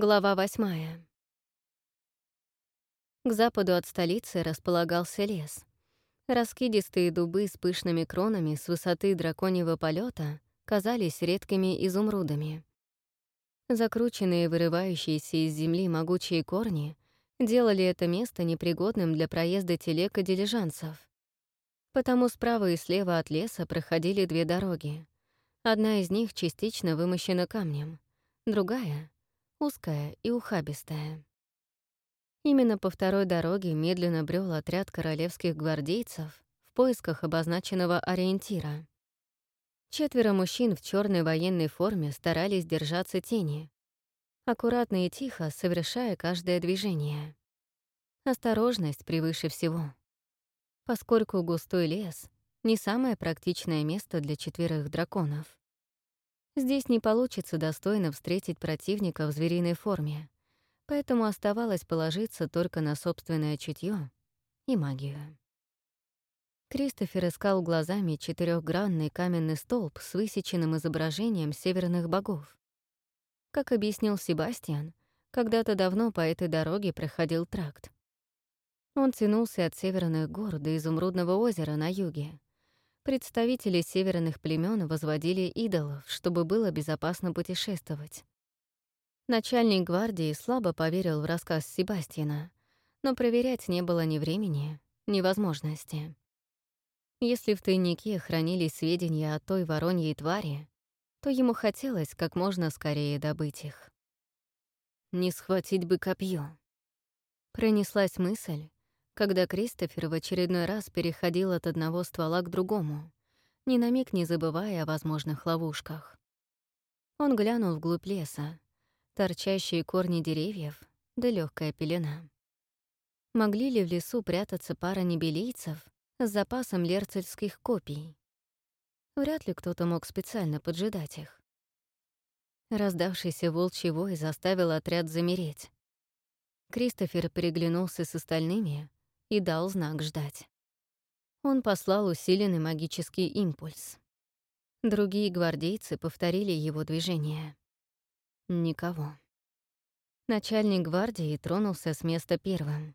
Глава восьмая. К западу от столицы располагался лес. Раскидистые дубы с пышными кронами с высоты драконьего полета казались редкими изумрудами. Закрученные, вырывающиеся из земли могучие корни делали это место непригодным для проезда телег и дилижансов. Потому справа и слева от леса проходили две дороги. Одна из них частично вымощена камнем, другая — узкая и ухабистая. Именно по второй дороге медленно брел отряд королевских гвардейцев в поисках обозначенного ориентира. Четверо мужчин в черной военной форме старались держаться тени, аккуратно и тихо совершая каждое движение. Осторожность превыше всего. Поскольку густой лес — не самое практичное место для четверых драконов. Здесь не получится достойно встретить противника в звериной форме, поэтому оставалось положиться только на собственное чутье и магию. Кристофер искал глазами четырехгранный каменный столб с высеченным изображением северных богов. Как объяснил Себастьян, когда-то давно по этой дороге проходил тракт. Он тянулся от северных гор до Изумрудного озера на юге. Представители северных племен возводили идолов, чтобы было безопасно путешествовать. Начальник гвардии слабо поверил в рассказ Себастьяна, но проверять не было ни времени, ни возможности. Если в тайнике хранились сведения о той вороньей твари, то ему хотелось как можно скорее добыть их. «Не схватить бы копье. Пронеслась мысль, когда Кристофер в очередной раз переходил от одного ствола к другому, ни на миг не забывая о возможных ловушках. Он глянул вглубь леса, торчащие корни деревьев да легкая пелена. Могли ли в лесу прятаться пара небелийцев с запасом лерцельских копий. Вряд ли кто-то мог специально поджидать их. Раздавшийся волчий вой заставил отряд замереть. Кристофер переглянулся с остальными и дал знак ждать. Он послал усиленный магический импульс. Другие гвардейцы повторили его движение. Никого. Начальник гвардии тронулся с места первым.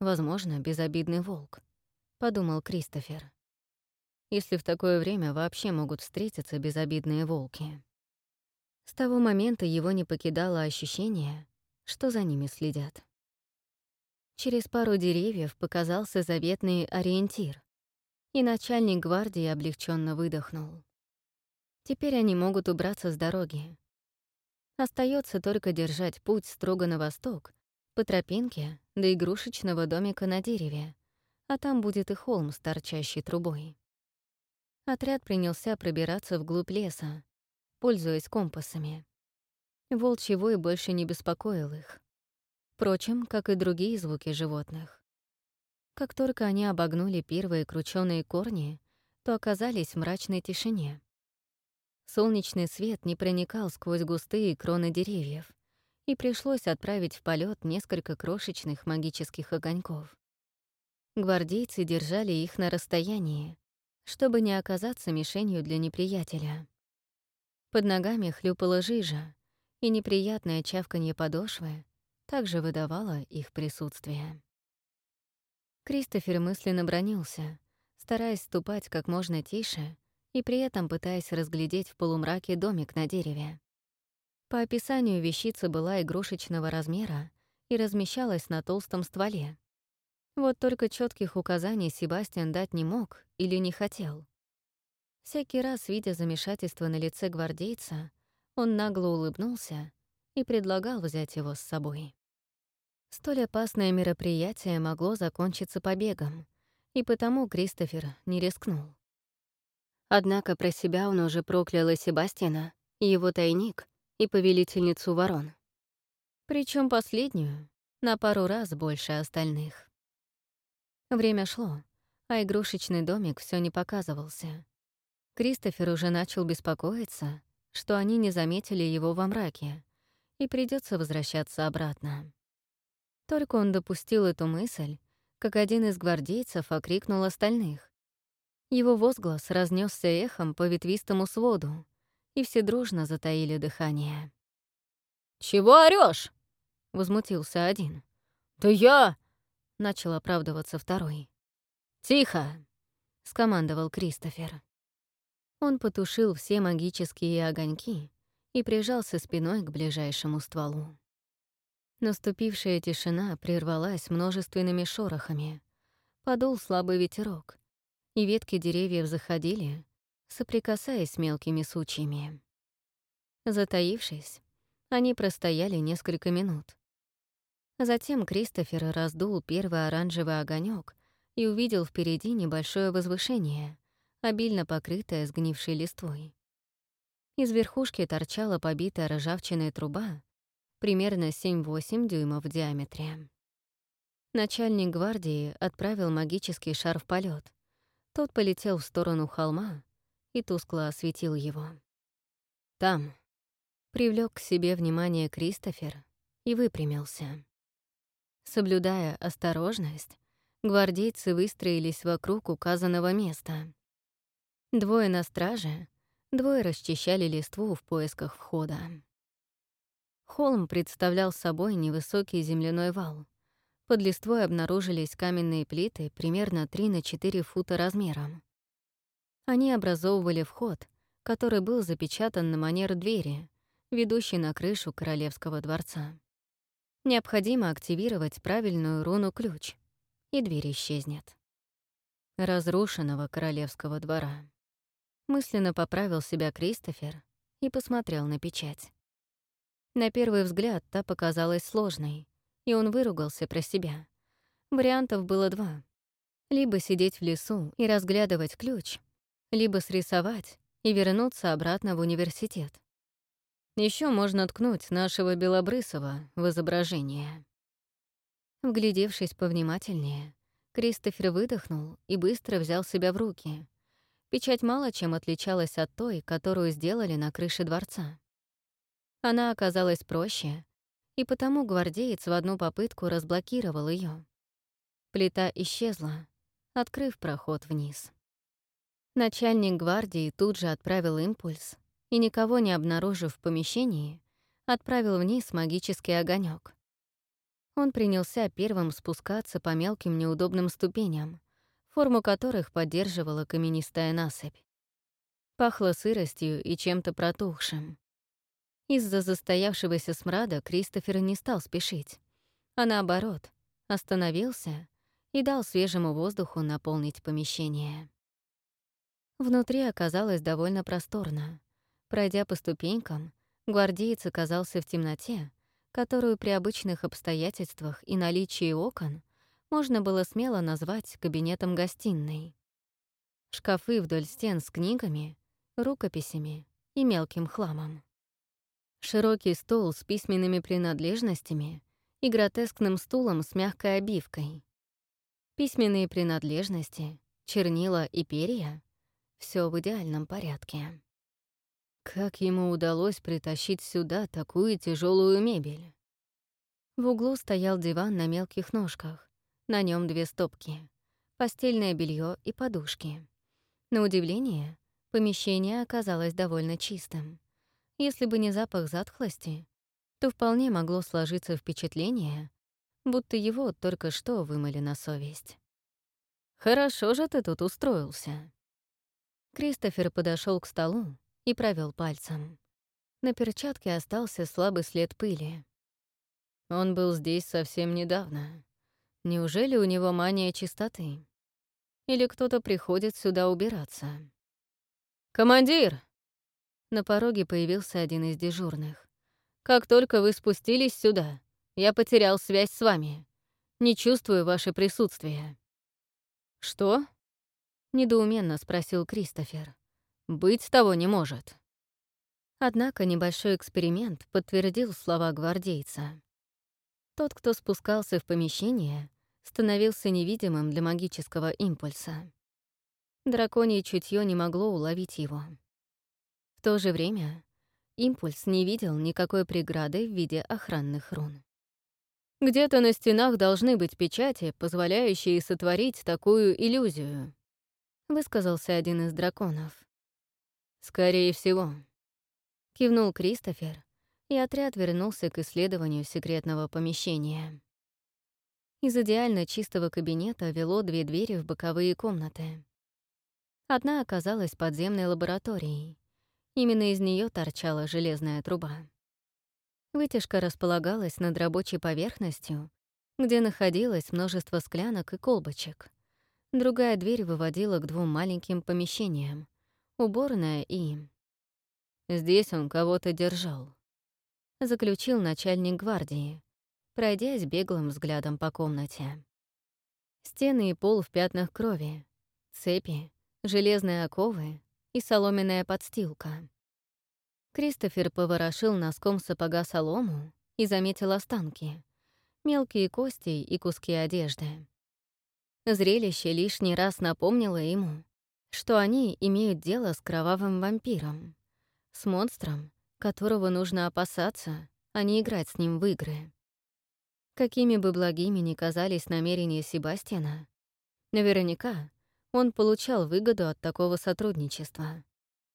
Возможно, безобидный волк подумал Кристофер. Если в такое время вообще могут встретиться безобидные волки. С того момента его не покидало ощущение, что за ними следят. Через пару деревьев показался заветный ориентир, и начальник гвардии облегченно выдохнул. Теперь они могут убраться с дороги. Остается только держать путь строго на восток, по тропинке до игрушечного домика на дереве, а там будет и холм с торчащей трубой. Отряд принялся пробираться вглубь леса, пользуясь компасами. Волчий вой больше не беспокоил их. Впрочем, как и другие звуки животных. Как только они обогнули первые кручёные корни, то оказались в мрачной тишине. Солнечный свет не проникал сквозь густые кроны деревьев, и пришлось отправить в полет несколько крошечных магических огоньков. Гвардейцы держали их на расстоянии, чтобы не оказаться мишенью для неприятеля. Под ногами хлюпала жижа, и неприятное чавканье подошвы также выдавало их присутствие. Кристофер мысленно бронился, стараясь ступать как можно тише и при этом пытаясь разглядеть в полумраке домик на дереве. По описанию вещица была игрушечного размера и размещалась на толстом стволе, вот только четких указаний Себастьян дать не мог или не хотел. Всякий раз, видя замешательство на лице гвардейца, он нагло улыбнулся и предлагал взять его с собой. Столь опасное мероприятие могло закончиться побегом, и потому Кристофер не рискнул. Однако про себя он уже проклял и Себастьяна, и его тайник, и повелительницу ворон. Причем последнюю на пару раз больше остальных. Время шло, а игрушечный домик все не показывался. Кристофер уже начал беспокоиться, что они не заметили его во мраке, и придется возвращаться обратно. Только он допустил эту мысль, как один из гвардейцев окрикнул остальных. Его возглас разнесся эхом по ветвистому своду, и все дружно затаили дыхание. «Чего орёшь?» — возмутился один. «Да я...» — начал оправдываться второй. «Тихо!» — скомандовал Кристофер. Он потушил все магические огоньки и прижался спиной к ближайшему стволу. Наступившая тишина прервалась множественными шорохами. Подул слабый ветерок, и ветки деревьев заходили, соприкасаясь с мелкими сучьями. Затаившись, они простояли несколько минут. Затем Кристофер раздул первый оранжевый огонек и увидел впереди небольшое возвышение, обильно покрытое сгнившей листвой. Из верхушки торчала побитая ржавчиной труба, примерно 7-8 дюймов в диаметре. Начальник гвардии отправил магический шар в полет. Тот полетел в сторону холма и тускло осветил его. Там привлек к себе внимание Кристофер и выпрямился. Соблюдая осторожность, гвардейцы выстроились вокруг указанного места. Двое на страже, двое расчищали листву в поисках входа. Холм представлял собой невысокий земляной вал. Под листвой обнаружились каменные плиты примерно 3 на 4 фута размером. Они образовывали вход, который был запечатан на манер двери, ведущей на крышу королевского дворца. Необходимо активировать правильную руну-ключ, и дверь исчезнет. Разрушенного королевского двора. Мысленно поправил себя Кристофер и посмотрел на печать. На первый взгляд та показалась сложной, и он выругался про себя. Вариантов было два. Либо сидеть в лесу и разглядывать ключ, либо срисовать и вернуться обратно в университет. Еще можно ткнуть нашего Белобрысова в изображение. Вглядевшись повнимательнее, Кристофер выдохнул и быстро взял себя в руки, Печать мало чем отличалась от той, которую сделали на крыше дворца. Она оказалась проще, и потому гвардеец в одну попытку разблокировал ее. Плита исчезла, открыв проход вниз. Начальник гвардии тут же отправил импульс и, никого не обнаружив в помещении, отправил вниз магический огонек. Он принялся первым спускаться по мелким неудобным ступеням, форму которых поддерживала каменистая насыпь. Пахло сыростью и чем-то протухшим. Из-за застоявшегося смрада Кристофер не стал спешить, а наоборот, остановился и дал свежему воздуху наполнить помещение. Внутри оказалось довольно просторно. Пройдя по ступенькам, гвардеец оказался в темноте, которую при обычных обстоятельствах и наличии окон можно было смело назвать кабинетом гостиной. Шкафы вдоль стен с книгами, рукописями и мелким хламом. Широкий стол с письменными принадлежностями и гротескным стулом с мягкой обивкой. Письменные принадлежности, чернила и перья — все в идеальном порядке. Как ему удалось притащить сюда такую тяжелую мебель? В углу стоял диван на мелких ножках, на нем две стопки, постельное белье и подушки. На удивление, помещение оказалось довольно чистым. Если бы не запах затхлости, то вполне могло сложиться впечатление, будто его только что вымыли на совесть. «Хорошо же ты тут устроился». Кристофер подошел к столу и провел пальцем. На перчатке остался слабый след пыли. Он был здесь совсем недавно. Неужели у него мания чистоты? Или кто-то приходит сюда убираться? «Командир!» На пороге появился один из дежурных. «Как только вы спустились сюда, я потерял связь с вами. Не чувствую ваше присутствие». «Что?» — недоуменно спросил Кристофер. «Быть того не может». Однако небольшой эксперимент подтвердил слова гвардейца. Тот, кто спускался в помещение, становился невидимым для магического импульса. Драконье чутье не могло уловить его. В то же время импульс не видел никакой преграды в виде охранных рун. «Где-то на стенах должны быть печати, позволяющие сотворить такую иллюзию», — высказался один из драконов. «Скорее всего», — кивнул Кристофер и отряд вернулся к исследованию секретного помещения. Из идеально чистого кабинета вело две двери в боковые комнаты. Одна оказалась подземной лабораторией. Именно из нее торчала железная труба. Вытяжка располагалась над рабочей поверхностью, где находилось множество склянок и колбочек. Другая дверь выводила к двум маленьким помещениям — уборная и... «Здесь он кого-то держал», — заключил начальник гвардии, пройдясь беглым взглядом по комнате. Стены и пол в пятнах крови, цепи, железные оковы и соломенная подстилка. Кристофер поворошил носком сапога солому и заметил останки, мелкие кости и куски одежды. Зрелище лишний раз напомнило ему, что они имеют дело с кровавым вампиром, с монстром, которого нужно опасаться, а не играть с ним в игры. Какими бы благими ни казались намерения Себастьяна, наверняка он получал выгоду от такого сотрудничества.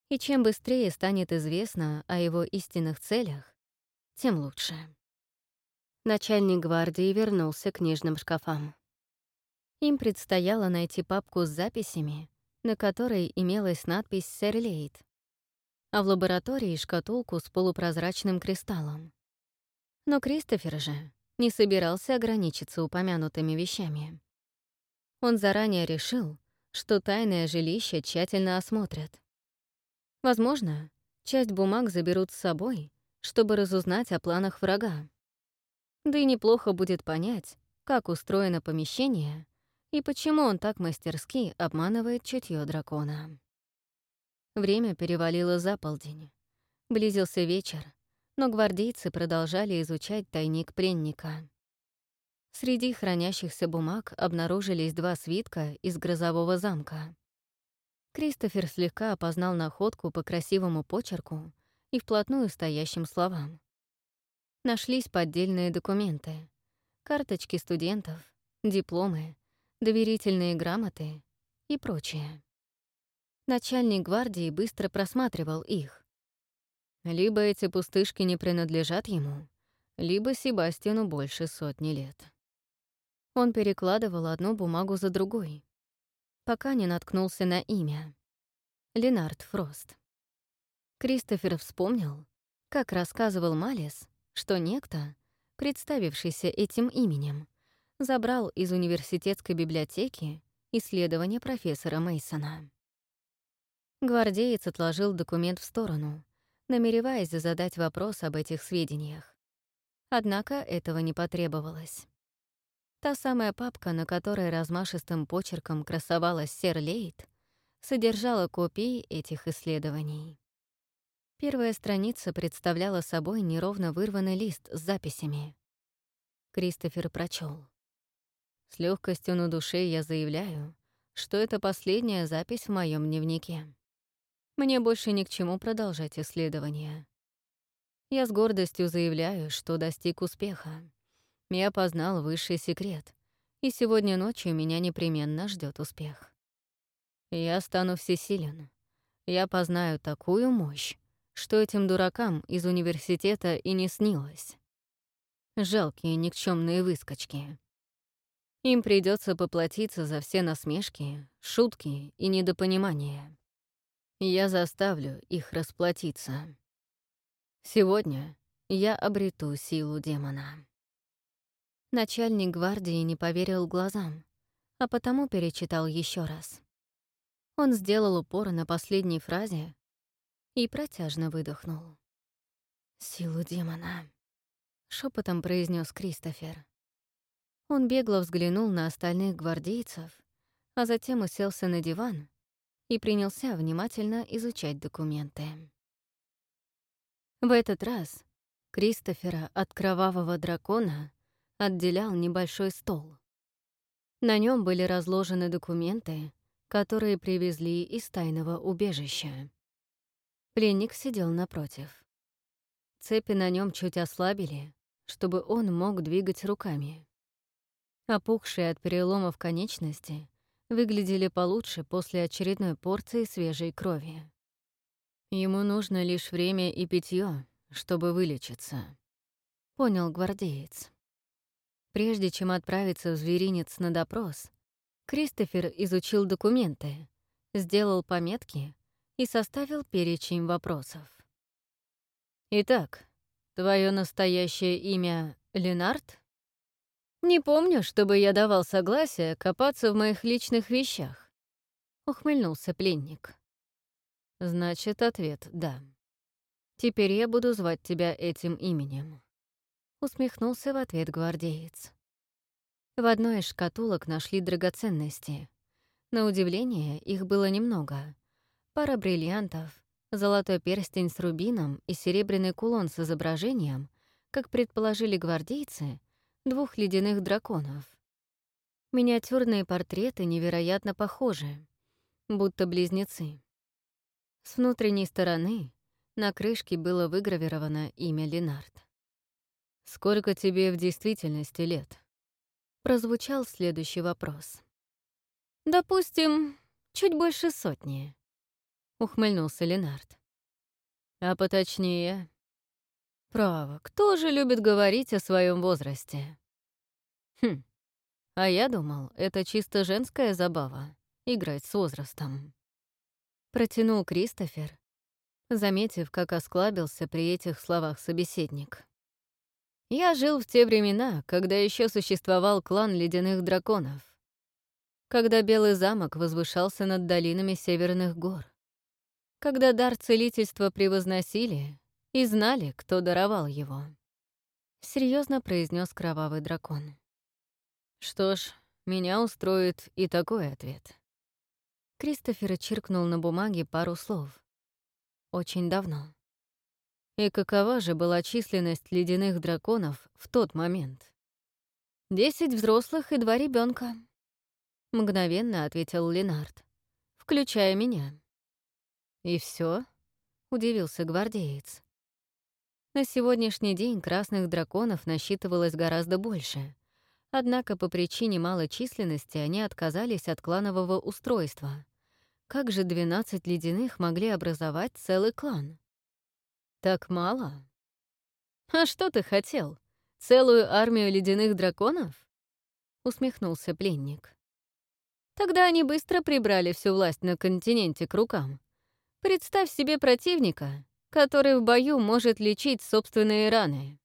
И чем быстрее станет известно о его истинных целях, тем лучше. Начальник гвардии вернулся к книжным шкафам. Им предстояло найти папку с записями, на которой имелась надпись «Сэр Лейт», а в лаборатории — шкатулку с полупрозрачным кристаллом. Но Кристофер же не собирался ограничиться упомянутыми вещами. Он заранее решил, что тайное жилище тщательно осмотрят. Возможно, часть бумаг заберут с собой, чтобы разузнать о планах врага. Да и неплохо будет понять, как устроено помещение и почему он так мастерски обманывает чутье дракона. Время перевалило за полдень. Близился вечер, но гвардейцы продолжали изучать тайник пленника. Среди хранящихся бумаг обнаружились два свитка из грозового замка. Кристофер слегка опознал находку по красивому почерку и вплотную стоящим словам. Нашлись поддельные документы, карточки студентов, дипломы, доверительные грамоты и прочее. Начальник гвардии быстро просматривал их. Либо эти пустышки не принадлежат ему, либо Себастьяну больше сотни лет. Он перекладывал одну бумагу за другой, пока не наткнулся на имя. Ленард Фрост. Кристофер вспомнил, как рассказывал Малис, что некто, представившийся этим именем, забрал из университетской библиотеки исследование профессора Мейсона. Гвардеец отложил документ в сторону — намереваясь задать вопрос об этих сведениях. Однако этого не потребовалось. Та самая папка, на которой размашистым почерком красовалась сер Лейт, содержала копии этих исследований. Первая страница представляла собой неровно вырванный лист с записями. Кристофер прочел. С легкостью на душе я заявляю, что это последняя запись в моем дневнике. Мне больше ни к чему продолжать исследования. Я с гордостью заявляю, что достиг успеха. Я познал высший секрет, и сегодня ночью меня непременно ждет успех. Я стану всесилен. Я познаю такую мощь, что этим дуракам из университета и не снилось. Жалкие никчемные выскочки. Им придется поплатиться за все насмешки, шутки и недопонимания. Я заставлю их расплатиться. Сегодня я обрету силу демона. Начальник гвардии не поверил глазам, а потому перечитал еще раз. Он сделал упор на последней фразе и протяжно выдохнул. «Силу демона», — шепотом произнес Кристофер. Он бегло взглянул на остальных гвардейцев, а затем уселся на диван и принялся внимательно изучать документы. В этот раз Кристофера от кровавого дракона отделял небольшой стол. На нем были разложены документы, которые привезли из тайного убежища. Пленник сидел напротив. Цепи на нем чуть ослабили, чтобы он мог двигать руками. Опухшие от переломов конечности выглядели получше после очередной порции свежей крови. Ему нужно лишь время и питье, чтобы вылечиться», — понял гвардеец. Прежде чем отправиться в зверинец на допрос, Кристофер изучил документы, сделал пометки и составил перечень вопросов. «Итак, твое настоящее имя Ленард?» «Не помню, чтобы я давал согласие копаться в моих личных вещах», — ухмыльнулся пленник. «Значит, ответ — да. Теперь я буду звать тебя этим именем», — усмехнулся в ответ гвардеец. В одной из шкатулок нашли драгоценности. На удивление, их было немного. Пара бриллиантов, золотой перстень с рубином и серебряный кулон с изображением, как предположили гвардейцы, двух ледяных драконов. Миниатюрные портреты невероятно похожи, будто близнецы. С внутренней стороны на крышке было выгравировано имя Ленард. «Сколько тебе в действительности лет?» Прозвучал следующий вопрос. «Допустим, чуть больше сотни», — ухмыльнулся Ленард. «А поточнее...» «Право, кто же любит говорить о своем возрасте?» «Хм, а я думал, это чисто женская забава — играть с возрастом». Протянул Кристофер, заметив, как осклабился при этих словах собеседник. «Я жил в те времена, когда еще существовал клан ледяных драконов, когда Белый замок возвышался над долинами северных гор, когда дар целительства превозносили и знали, кто даровал его», — серьезно произнес кровавый дракон. «Что ж, меня устроит и такой ответ». Кристофер чиркнул на бумаге пару слов. Очень давно. И какова же была численность ледяных драконов в тот момент? «Десять взрослых и два ребенка, мгновенно ответил Ленард, включая меня. «И все? удивился гвардеец. На сегодняшний день красных драконов насчитывалось гораздо больше, Однако по причине малой численности они отказались от кланового устройства. Как же 12 ледяных могли образовать целый клан? Так мало? А что ты хотел? Целую армию ледяных драконов? Усмехнулся пленник. Тогда они быстро прибрали всю власть на континенте к рукам. Представь себе противника, который в бою может лечить собственные раны.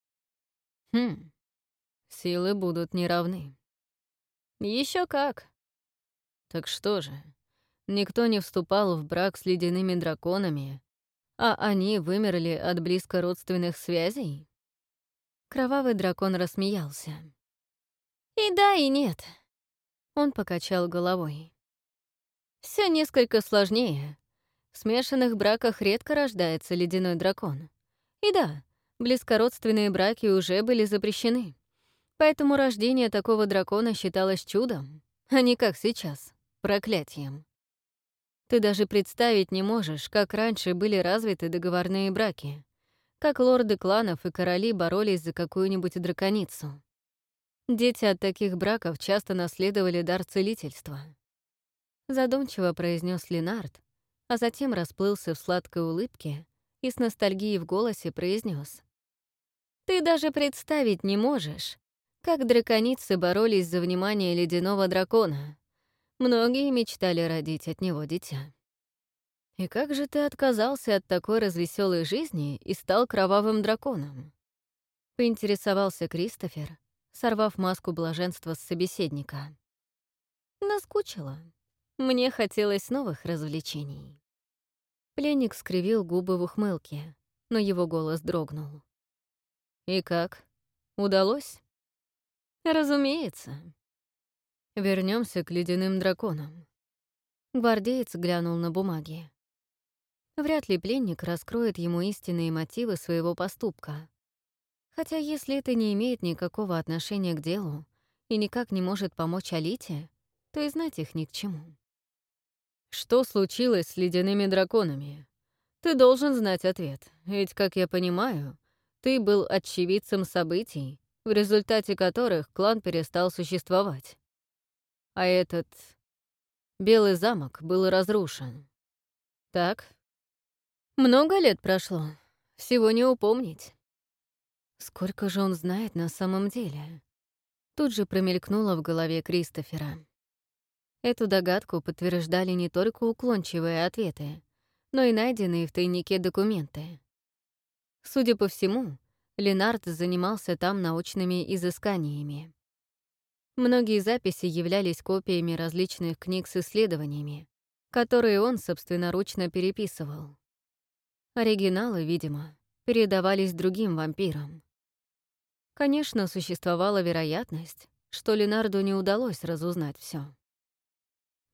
Хм, Силы будут неравны. Еще как. Так что же, никто не вступал в брак с ледяными драконами, а они вымерли от близкородственных связей? Кровавый дракон рассмеялся. И да, и нет. Он покачал головой. Все несколько сложнее. В смешанных браках редко рождается ледяной дракон. И да, близкородственные браки уже были запрещены. Поэтому рождение такого дракона считалось чудом, а не как сейчас, проклятием. Ты даже представить не можешь, как раньше были развиты договорные браки, как лорды кланов и короли боролись за какую-нибудь драконицу. Дети от таких браков часто наследовали дар целительства. Задумчиво произнес Ленард, а затем расплылся в сладкой улыбке и с ностальгией в голосе произнес: «Ты даже представить не можешь, как драконицы боролись за внимание ледяного дракона. Многие мечтали родить от него дитя. И как же ты отказался от такой развеселой жизни и стал кровавым драконом? Поинтересовался Кристофер, сорвав маску блаженства с собеседника. Наскучило. Мне хотелось новых развлечений. Пленник скривил губы в ухмылке, но его голос дрогнул. «И как? Удалось?» Разумеется. Вернемся к ледяным драконам. Гвардеец глянул на бумаги. Вряд ли пленник раскроет ему истинные мотивы своего поступка. Хотя если это не имеет никакого отношения к делу и никак не может помочь Алите, то и знать их ни к чему. Что случилось с ледяными драконами? Ты должен знать ответ, ведь, как я понимаю, ты был очевидцем событий, в результате которых клан перестал существовать. А этот Белый замок был разрушен. Так? Много лет прошло. Всего не упомнить. Сколько же он знает на самом деле? Тут же промелькнуло в голове Кристофера. Эту догадку подтверждали не только уклончивые ответы, но и найденные в тайнике документы. Судя по всему, Ленард занимался там научными изысканиями. Многие записи являлись копиями различных книг с исследованиями, которые он собственноручно переписывал. Оригиналы, видимо, передавались другим вампирам. Конечно, существовала вероятность, что Ленарду не удалось разузнать все.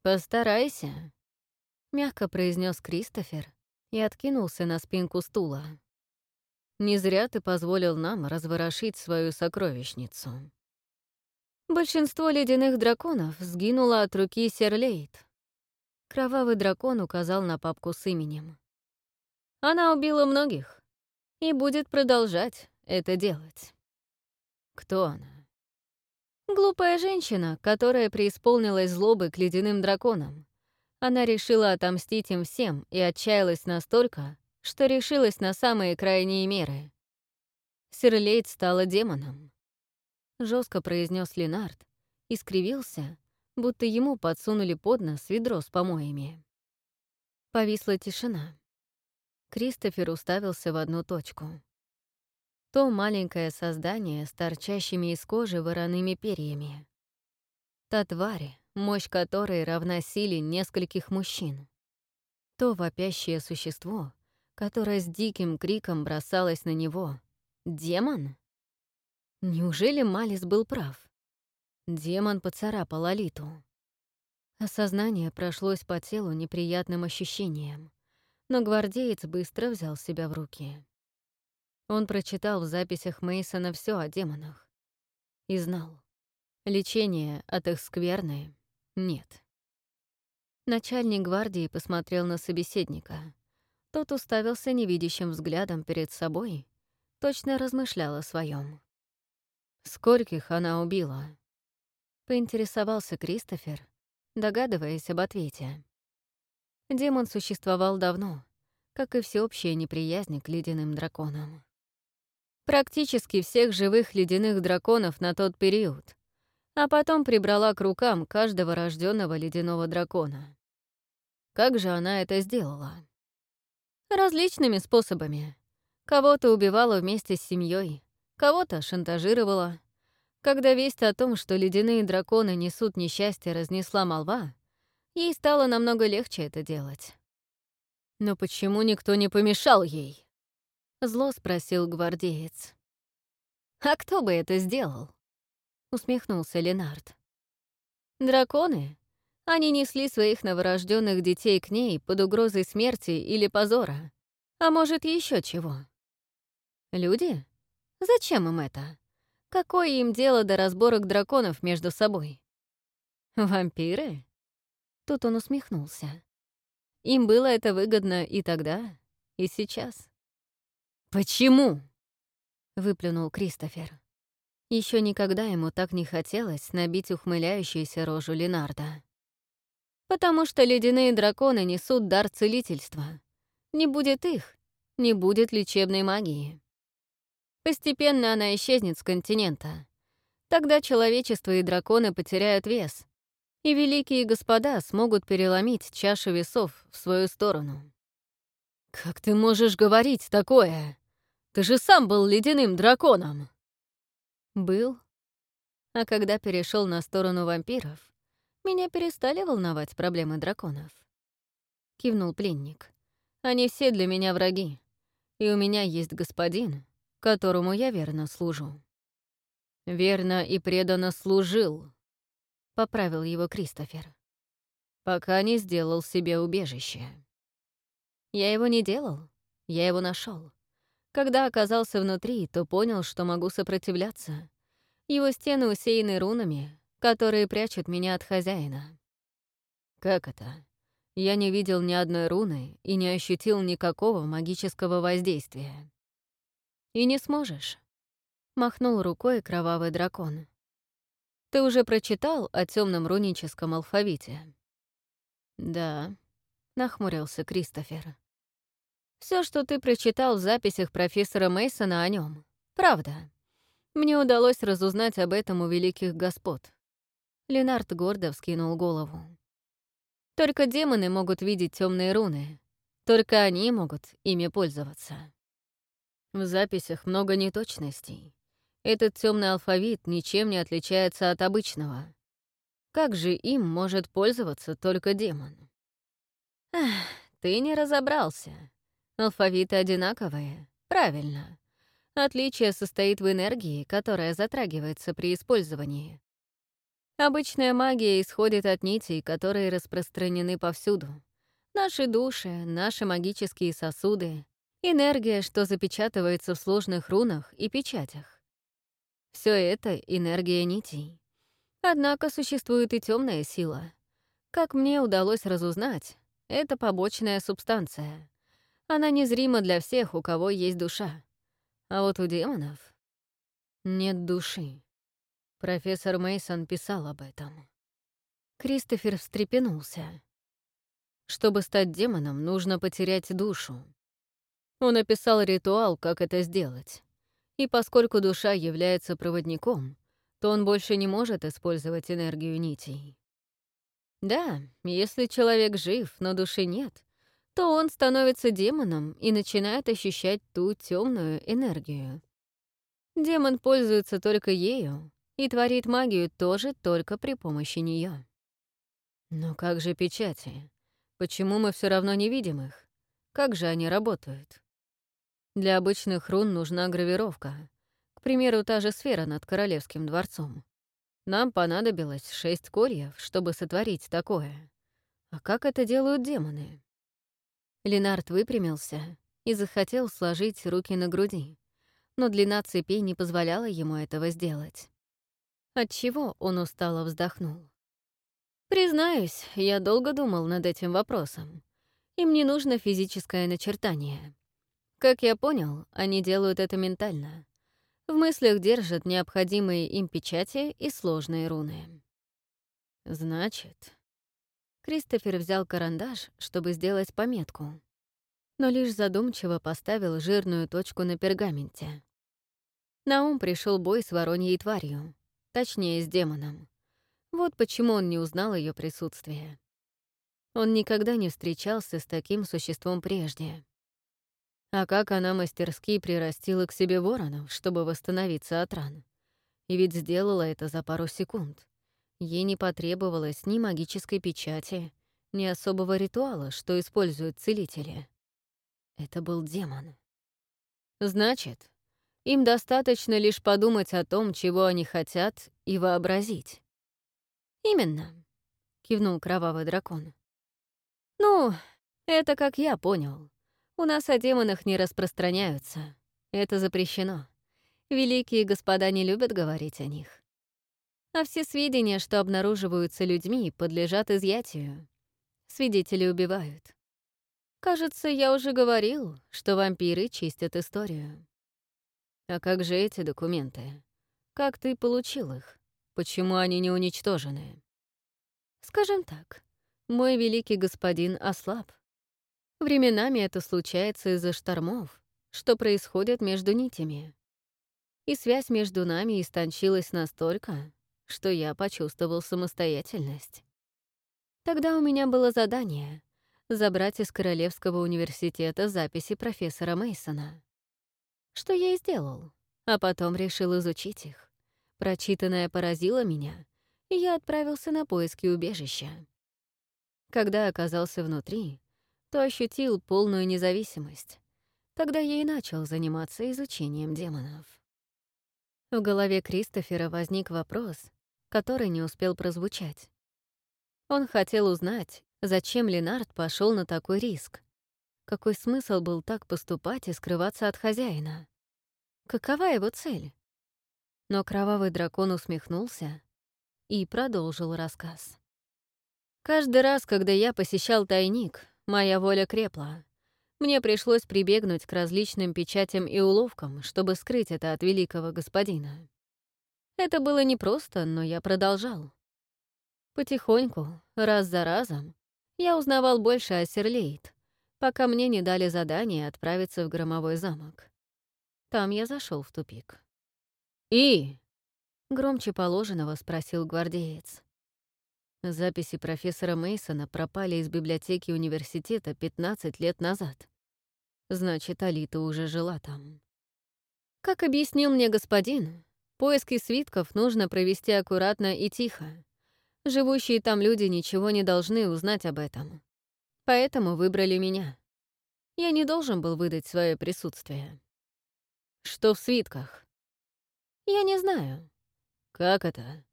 «Постарайся», — мягко произнес Кристофер и откинулся на спинку стула. «Не зря ты позволил нам разворошить свою сокровищницу». Большинство ледяных драконов сгинуло от руки Серлейт. Кровавый дракон указал на папку с именем. Она убила многих и будет продолжать это делать. Кто она? Глупая женщина, которая преисполнилась злобы к ледяным драконам. Она решила отомстить им всем и отчаялась настолько, что решилась на самые крайние меры. Сирлейт стала демоном. Жестко произнес Ленард и скривился, будто ему подсунули под нос ведро с помоями. Повисла тишина. Кристофер уставился в одну точку. То маленькое создание с торчащими из кожи вороными перьями. Та тварь, мощь которой равна силе нескольких мужчин. То вопящее существо, которое с диким криком бросалось на него. Демон? Неужели Малис был прав? Демон поцарапал Алиту. Осознание прошлось по телу неприятным ощущением, но гвардеец быстро взял себя в руки. Он прочитал в записях Мейсона все о демонах и знал, лечения от их скверны нет. Начальник гвардии посмотрел на собеседника. Тот уставился невидящим взглядом перед собой, точно размышлял о своем. Скольких она убила? Поинтересовался Кристофер, догадываясь об ответе. Демон существовал давно, как и всеобщая неприязнь к ледяным драконам. Практически всех живых ледяных драконов на тот период, а потом прибрала к рукам каждого рожденного ледяного дракона. Как же она это сделала? Различными способами. Кого-то убивала вместе с семьей, кого-то шантажировала. Когда весть о том, что ледяные драконы несут несчастье, разнесла молва, ей стало намного легче это делать. Но почему никто не помешал ей? Зло спросил гвардеец. «А кто бы это сделал?» Усмехнулся Ленард. «Драконы? Они несли своих новорожденных детей к ней под угрозой смерти или позора. А может, еще чего? Люди? Зачем им это? Какое им дело до разборок драконов между собой? Вампиры? Тут он усмехнулся. Им было это выгодно и тогда, и сейчас. «Почему?» — выплюнул Кристофер. Еще никогда ему так не хотелось набить ухмыляющуюся рожу Ленарда. «Потому что ледяные драконы несут дар целительства. Не будет их, не будет лечебной магии. Постепенно она исчезнет с континента. Тогда человечество и драконы потеряют вес, и великие господа смогут переломить чашу весов в свою сторону. «Как ты можешь говорить такое?» Ты же сам был ледяным драконом!» «Был. А когда перешел на сторону вампиров, меня перестали волновать проблемы драконов. Кивнул пленник. Они все для меня враги, и у меня есть господин, которому я верно служу. Верно и преданно служил, поправил его Кристофер, пока не сделал себе убежище. Я его не делал, я его нашел. Когда оказался внутри, то понял, что могу сопротивляться. Его стены усеяны рунами, которые прячут меня от хозяина. Как это? Я не видел ни одной руны и не ощутил никакого магического воздействия. И не сможешь. Махнул рукой кровавый дракон. Ты уже прочитал о темном руническом алфавите? Да, нахмурился Кристофер. Все, что ты прочитал в записях профессора Мейсона о нем, правда. Мне удалось разузнать об этом у великих господ. Ленард гордо вскинул голову. Только демоны могут видеть темные руны. Только они могут ими пользоваться. В записях много неточностей. Этот темный алфавит ничем не отличается от обычного. Как же им может пользоваться только демон? Эх, ты не разобрался. Алфавиты одинаковые. Правильно. Отличие состоит в энергии, которая затрагивается при использовании. Обычная магия исходит от нитей, которые распространены повсюду. Наши души, наши магические сосуды, энергия, что запечатывается в сложных рунах и печатях. Все это — энергия нитей. Однако существует и темная сила. Как мне удалось разузнать, это побочная субстанция. Она незрима для всех, у кого есть душа. А вот у демонов нет души. Профессор Мейсон писал об этом. Кристофер встрепенулся. Чтобы стать демоном, нужно потерять душу. Он описал ритуал, как это сделать. И поскольку душа является проводником, то он больше не может использовать энергию нитей. Да, если человек жив, но души нет, то он становится демоном и начинает ощущать ту темную энергию. Демон пользуется только ею, и творит магию тоже только при помощи нее. Но как же печати? Почему мы все равно не видим их? Как же они работают? Для обычных рун нужна гравировка. К примеру, та же сфера над королевским дворцом. Нам понадобилось шесть кольев, чтобы сотворить такое. А как это делают демоны? Ленард выпрямился и захотел сложить руки на груди, но длина цепей не позволяла ему этого сделать. Отчего он устало вздохнул. Признаюсь, я долго думал над этим вопросом. Им не нужно физическое начертание. Как я понял, они делают это ментально. В мыслях держат необходимые им печати и сложные руны. Значит... Кристофер взял карандаш, чтобы сделать пометку, но лишь задумчиво поставил жирную точку на пергаменте. На ум пришел бой с вороньей тварью. Точнее, с демоном. Вот почему он не узнал ее присутствие. Он никогда не встречался с таким существом прежде. А как она мастерски прирастила к себе воронов, чтобы восстановиться от ран. И ведь сделала это за пару секунд. Ей не потребовалось ни магической печати, ни особого ритуала, что используют целители. Это был демон. Значит, им достаточно лишь подумать о том, чего они хотят, и вообразить. «Именно», — кивнул кровавый дракон. «Ну, это как я понял. У нас о демонах не распространяются. Это запрещено. Великие господа не любят говорить о них. А все сведения, что обнаруживаются людьми, подлежат изъятию. Свидетели убивают. Кажется, я уже говорил, что вампиры чистят историю. А как же эти документы? Как ты получил их? Почему они не уничтожены? Скажем так, мой великий господин ослаб. Временами это случается из-за штормов, что происходит между нитями. И связь между нами истончилась настолько, что я почувствовал самостоятельность. Тогда у меня было задание — забрать из Королевского университета записи профессора Мейсона что я и сделал, а потом решил изучить их. Прочитанное поразило меня, и я отправился на поиски убежища. Когда оказался внутри, то ощутил полную независимость. Тогда я и начал заниматься изучением демонов. В голове Кристофера возник вопрос, который не успел прозвучать. Он хотел узнать, зачем Ленард пошел на такой риск, какой смысл был так поступать и скрываться от хозяина? Какова его цель? Но кровавый дракон усмехнулся и продолжил рассказ. Каждый раз, когда я посещал тайник, моя воля крепла. Мне пришлось прибегнуть к различным печатям и уловкам, чтобы скрыть это от великого господина. Это было непросто, но я продолжал. Потихоньку, раз за разом, я узнавал больше о Серлейт, пока мне не дали задание отправиться в громовой замок. Там я зашел в тупик. «И?» — громче положенного спросил гвардеец. Записи профессора Мейсона пропали из библиотеки университета 15 лет назад. Значит, Алита уже жила там. Как объяснил мне господин, поиски свитков нужно провести аккуратно и тихо. Живущие там люди ничего не должны узнать об этом. Поэтому выбрали меня. Я не должен был выдать свое присутствие. Что в свитках? Я не знаю. Как это?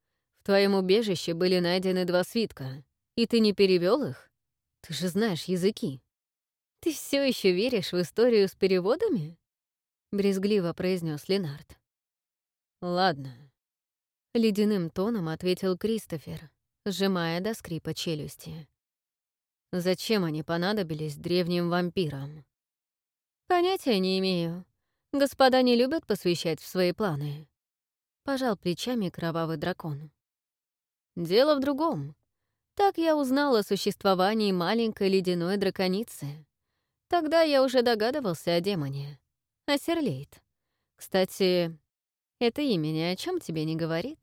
В твоем убежище были найдены два свитка, и ты не перевел их? Ты же знаешь языки. Ты все еще веришь в историю с переводами? Брезгливо произнес Ленард. Ладно. Ледяным тоном ответил Кристофер, сжимая до скрипа челюсти. Зачем они понадобились древним вампирам? Понятия не имею. Господа не любят посвящать в свои планы. Пожал плечами кровавый дракон. Дело в другом. Так я узнал о существовании маленькой ледяной драконицы. Тогда я уже догадывался о демоне. А Серлейт. Кстати, это имя ни о чем тебе не говорит?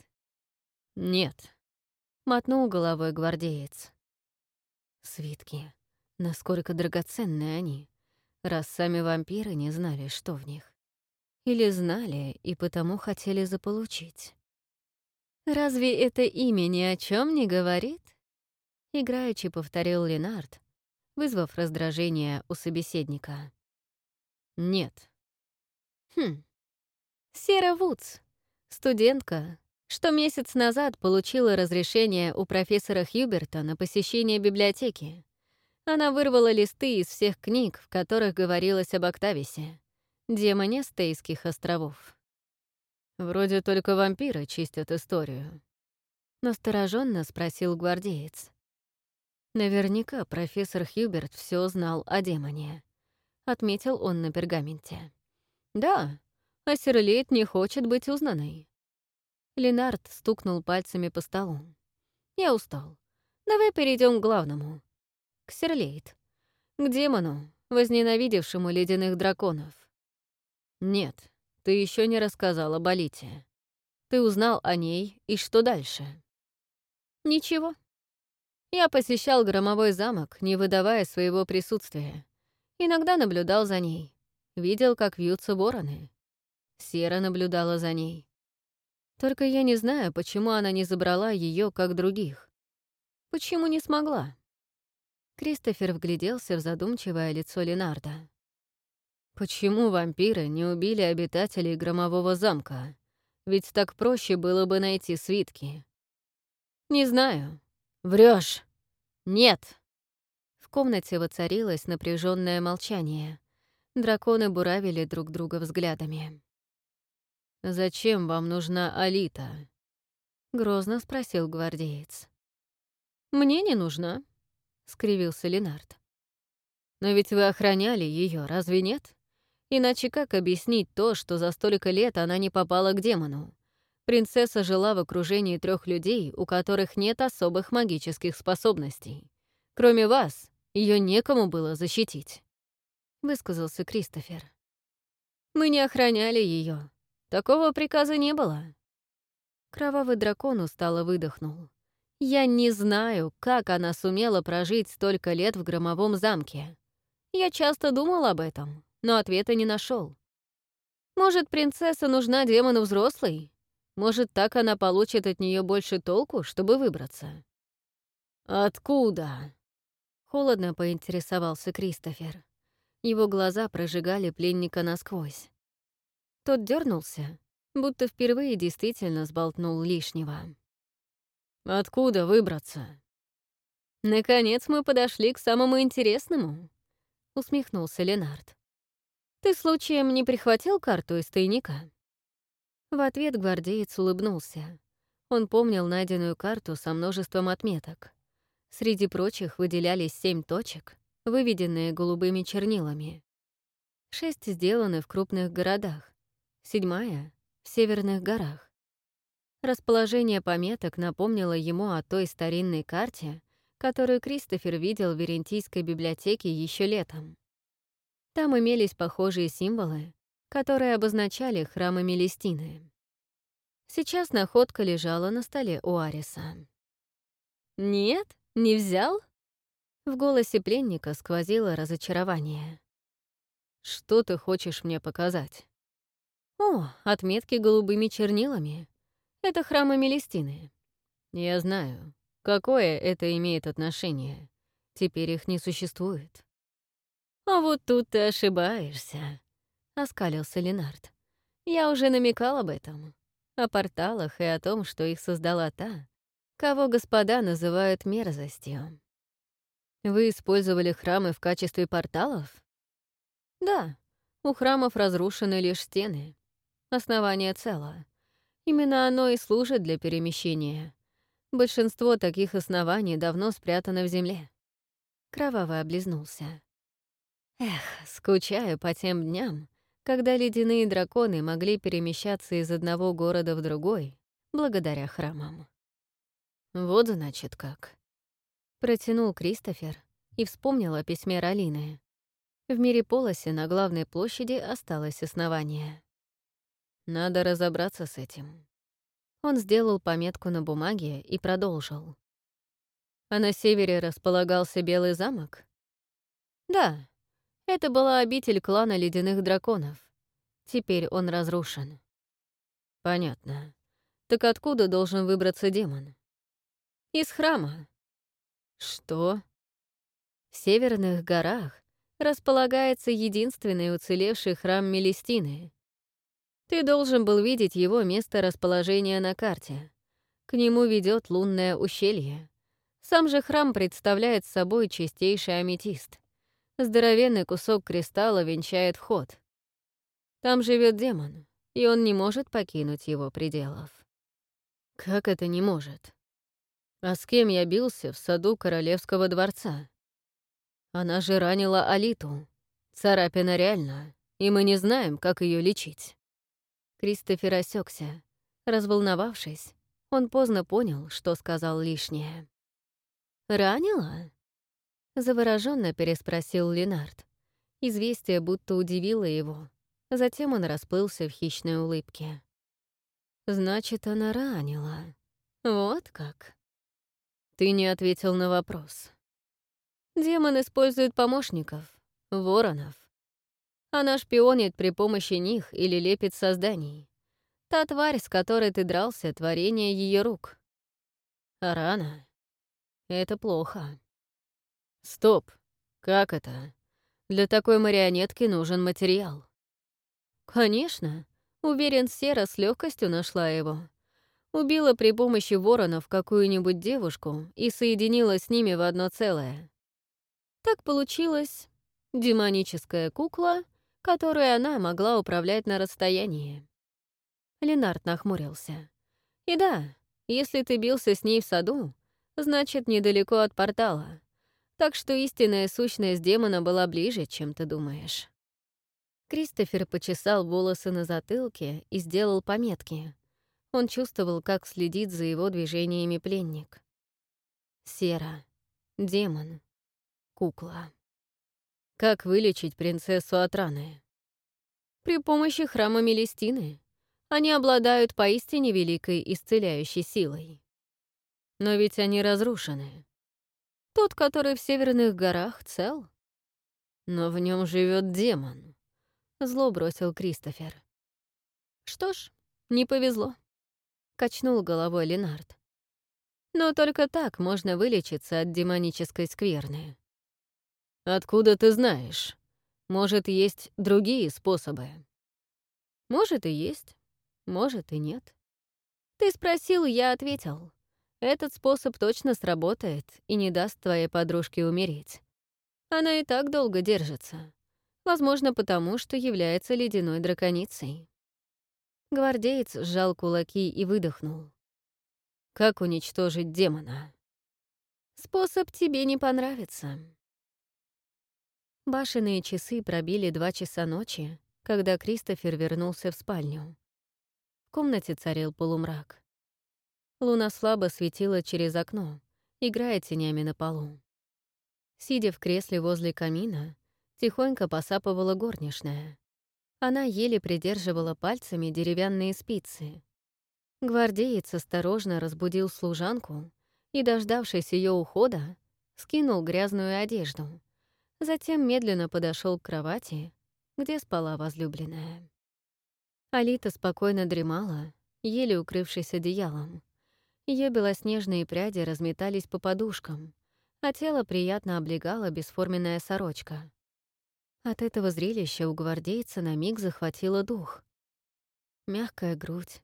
Нет. Мотнул головой гвардеец. Свитки. Насколько драгоценны они, раз сами вампиры не знали, что в них. Или знали и потому хотели заполучить. «Разве это имя ни о чем не говорит?» Играючи повторил Ленард, вызвав раздражение у собеседника. «Нет». «Хм. Сера Вудс, студентка, что месяц назад получила разрешение у профессора Хьюберта на посещение библиотеки. Она вырвала листы из всех книг, в которых говорилось об Октависе, демоне Стейских островов. Вроде только вампиры чистят историю. Настороженно спросил гвардеец. Наверняка профессор Хьюберт все знал о демоне. Отметил он на пергаменте. Да, а Серлейт не хочет быть узнанной. Ленард стукнул пальцами по столу. Я устал. Давай перейдем к главному. К Серлейт. К демону, возненавидевшему ледяных драконов. Нет, ты еще не рассказал об Алите. Ты узнал о ней, и что дальше? Ничего. Я посещал громовой замок, не выдавая своего присутствия. Иногда наблюдал за ней. Видел, как вьются вороны. Сера наблюдала за ней. Только я не знаю, почему она не забрала ее, как других. Почему не смогла? Кристофер вгляделся в задумчивое лицо Ленарда. Почему вампиры не убили обитателей громового замка? Ведь так проще было бы найти свитки. Не знаю. Врешь. Нет. В комнате воцарилось напряженное молчание. Драконы буравили друг друга взглядами. «Зачем вам нужна Алита?» — грозно спросил гвардеец. «Мне не нужна», — скривился Ленард. «Но ведь вы охраняли ее, разве нет?» Иначе как объяснить то, что за столько лет она не попала к демону? Принцесса жила в окружении трех людей, у которых нет особых магических способностей. Кроме вас, ее некому было защитить. Высказался Кристофер. Мы не охраняли ее. Такого приказа не было. Кровавый дракон устало выдохнул. Я не знаю, как она сумела прожить столько лет в громовом замке. Я часто думал об этом, но ответа не нашел. Может, принцесса нужна демону взрослой? Может, так она получит от нее больше толку, чтобы выбраться? «Откуда?» — холодно поинтересовался Кристофер. Его глаза прожигали пленника насквозь. Тот дернулся, будто впервые действительно сболтнул лишнего. «Откуда выбраться?» «Наконец мы подошли к самому интересному», — усмехнулся Ленард. «Ты случаем не прихватил карту из тайника?» В ответ гвардеец улыбнулся. Он помнил найденную карту со множеством отметок. Среди прочих выделялись семь точек, выведенные голубыми чернилами. Шесть сделаны в крупных городах, седьмая — в северных горах. Расположение пометок напомнило ему о той старинной карте, которую Кристофер видел в Верентийской библиотеке еще летом. Там имелись похожие символы, которые обозначали храмы Мелестины. Сейчас находка лежала на столе у Ариса. «Нет, не взял?» В голосе пленника сквозило разочарование. «Что ты хочешь мне показать?» «О, отметки голубыми чернилами. Это храмы Мелестины». «Я знаю. Какое это имеет отношение? Теперь их не существует». «А вот тут ты ошибаешься», — оскалился Ленард. «Я уже намекал об этом. О порталах и о том, что их создала та, кого господа называют мерзостью». «Вы использовали храмы в качестве порталов?» «Да, у храмов разрушены лишь стены. Основание цело. Именно оно и служит для перемещения. Большинство таких оснований давно спрятано в земле». Кровавый облизнулся. Эх, скучаю по тем дням, когда ледяные драконы могли перемещаться из одного города в другой, благодаря храмам. Вот значит как. Протянул Кристофер и вспомнил о письме Ралины. В мире Полосе на главной площади осталось основание. Надо разобраться с этим. Он сделал пометку на бумаге и продолжил. А на севере располагался Белый замок? Да, это была обитель клана ледяных драконов. Теперь он разрушен. Понятно. Так откуда должен выбраться демон? Из храма. Что? В северных горах располагается единственный уцелевший храм Мелестины. Ты должен был видеть его место расположения на карте. К нему ведет лунное ущелье. Сам же храм представляет собой чистейший аметист. Здоровенный кусок кристалла венчает вход. Там живет демон, и он не может покинуть его пределов. Как это не может? А с кем я бился в саду королевского дворца? Она же ранила Алиту. Царапина реально, и мы не знаем, как ее лечить. Кристофер осекся. Разволновавшись, он поздно понял, что сказал лишнее. «Ранила?» Завороженно переспросил Ленард. Известие будто удивило его. Затем он расплылся в хищной улыбке. «Значит, она ранила. Вот как?» «Ты не ответил на вопрос». «Демон использует помощников, воронов. Она шпионит при помощи них или лепит созданий. Та тварь, с которой ты дрался, — творение ее рук. Рана — это плохо. Стоп. Как это? Для такой марионетки нужен материал. Конечно. Уверен, Сера с легкостью нашла его. Убила при помощи воронов какую-нибудь девушку и соединила с ними в одно целое. Так получилось демоническая кукла, которую она могла управлять на расстоянии. Ленард нахмурился. И да, если ты бился с ней в саду, значит, недалеко от портала так что истинная сущность демона была ближе, чем ты думаешь. Кристофер почесал волосы на затылке и сделал пометки. Он чувствовал, как следит за его движениями пленник. Сера. Демон. Кукла. Как вылечить принцессу от раны? При помощи храма Мелестины. Они обладают поистине великой исцеляющей силой. Но ведь они разрушены. Тот, который в северных горах, цел. Но в нем живет демон. Зло бросил Кристофер. Что ж, не повезло. Качнул головой Ленард. Но только так можно вылечиться от демонической скверны. Откуда ты знаешь? Может, есть другие способы? Может, и есть. Может, и нет. Ты спросил, я ответил. Этот способ точно сработает и не даст твоей подружке умереть. Она и так долго держится. Возможно, потому что является ледяной драконицей. Гвардеец сжал кулаки и выдохнул. «Как уничтожить демона?» «Способ тебе не понравится». Башенные часы пробили два часа ночи, когда Кристофер вернулся в спальню. В комнате царил полумрак. Луна слабо светила через окно, играя тенями на полу. Сидя в кресле возле камина, Тихонько посапывала горничная. Она еле придерживала пальцами деревянные спицы. Гвардеец осторожно разбудил служанку и, дождавшись ее ухода, скинул грязную одежду. Затем медленно подошел к кровати, где спала возлюбленная. Алита спокойно дремала, еле укрывшись одеялом. Ее белоснежные пряди разметались по подушкам, а тело приятно облегала бесформенная сорочка. От этого зрелища у гвардейца на миг захватило дух. Мягкая грудь,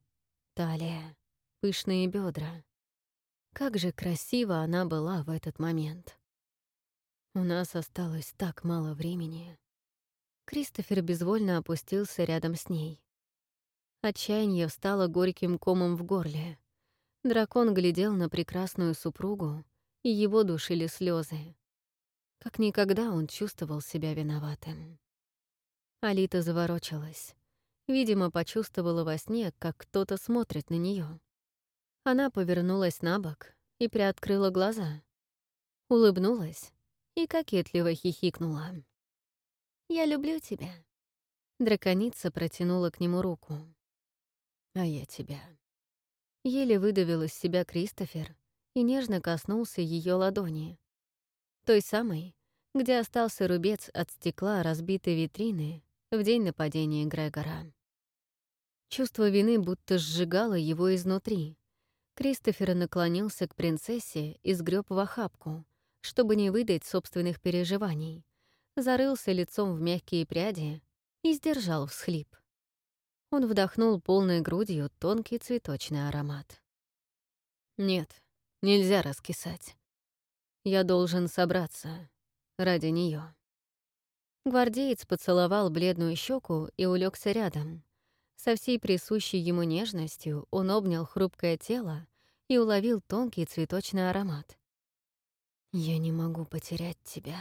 талия, пышные бедра. Как же красиво она была в этот момент. У нас осталось так мало времени. Кристофер безвольно опустился рядом с ней. Отчаяние встало горьким комом в горле. Дракон глядел на прекрасную супругу, и его душили слезы. Как никогда он чувствовал себя виноватым. Алита заворочилась. Видимо, почувствовала во сне, как кто-то смотрит на нее. Она повернулась на бок и приоткрыла глаза. Улыбнулась и кокетливо хихикнула. «Я люблю тебя». Драконица протянула к нему руку. «А я тебя». Еле выдавил из себя Кристофер и нежно коснулся ее ладони. Той самой, где остался рубец от стекла разбитой витрины в день нападения Грегора. Чувство вины будто сжигало его изнутри. Кристофер наклонился к принцессе и сгреб в охапку, чтобы не выдать собственных переживаний, зарылся лицом в мягкие пряди и сдержал всхлип. Он вдохнул полной грудью тонкий цветочный аромат. «Нет, нельзя раскисать. Я должен собраться ради нее. Гвардеец поцеловал бледную щеку и улегся рядом. Со всей присущей ему нежностью он обнял хрупкое тело и уловил тонкий цветочный аромат. «Я не могу потерять тебя»,